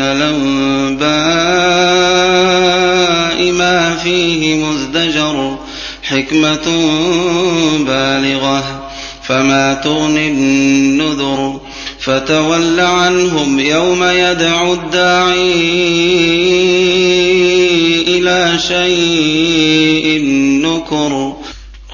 من الأنباء ما فيه مزدجر حكمة بالغة فما تغني النذر فتول عنهم يوم يدعو الداعي إلى شيء نكر.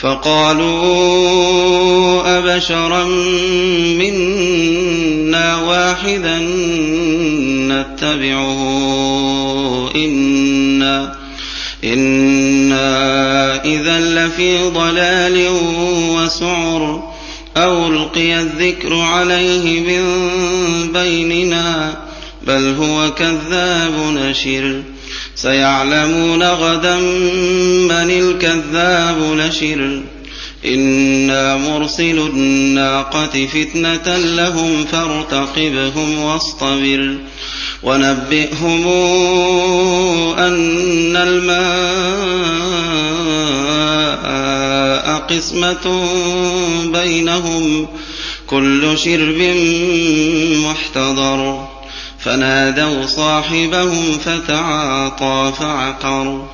فقالوا أبشرا منا واحدا نتبعه. إنا إنا إذا لفي ضلال وسعر أو ألقي الذكر عليه من بيننا بل هو كذاب نشر سيعلمون غدا من الكذاب نشر. إنا مرسل الناقة فتنة لهم فارتقبهم واصطبر. ونبئهم أن الماء قسمة بينهم. كل شرب محتضر. فنادوا صاحبهم فتعاطى فعقر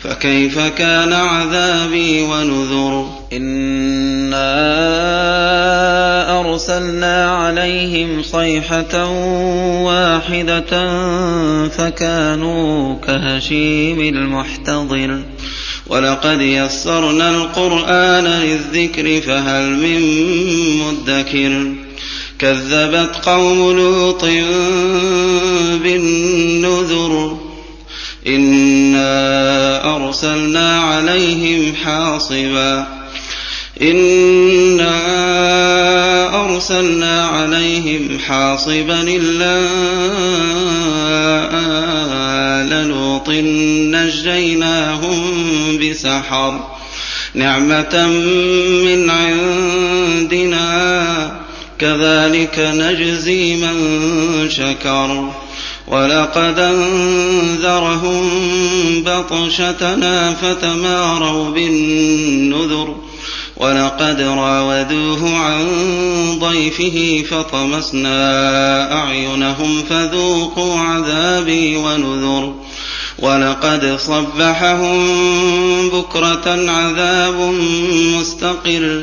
فكيف كان عذابي ونذر إنا أرسلنا عليهم صيحة واحدة فكانوا كهشيم المحتضر. ولقد يسرنا القرآن للذكر فهل من مدكر؟ كذبت قوم لوط بالنذر إنا أرسلنا عليهم حاصبا إنا أرسلنا عليهم حاصبا إلا آل لوط نجيناهم بسحر نعمة من عندنا كذلك نجزي من شكر. ولقد أنذرهم بطشتنا فتماروا بالنذر. ولقد راودوه عن ضيفه فطمسنا أعينهم فذوقوا عذابي ونذر. ولقد صبحهم بكرة عذاب مستقر.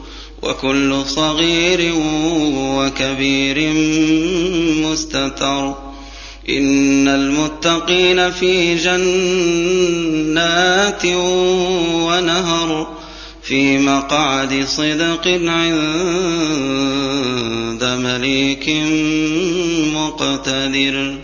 وكل صغير وكبير مستتر. إن المتقين في جنات ونهر في مقعد صدق عند مليك مقتدر.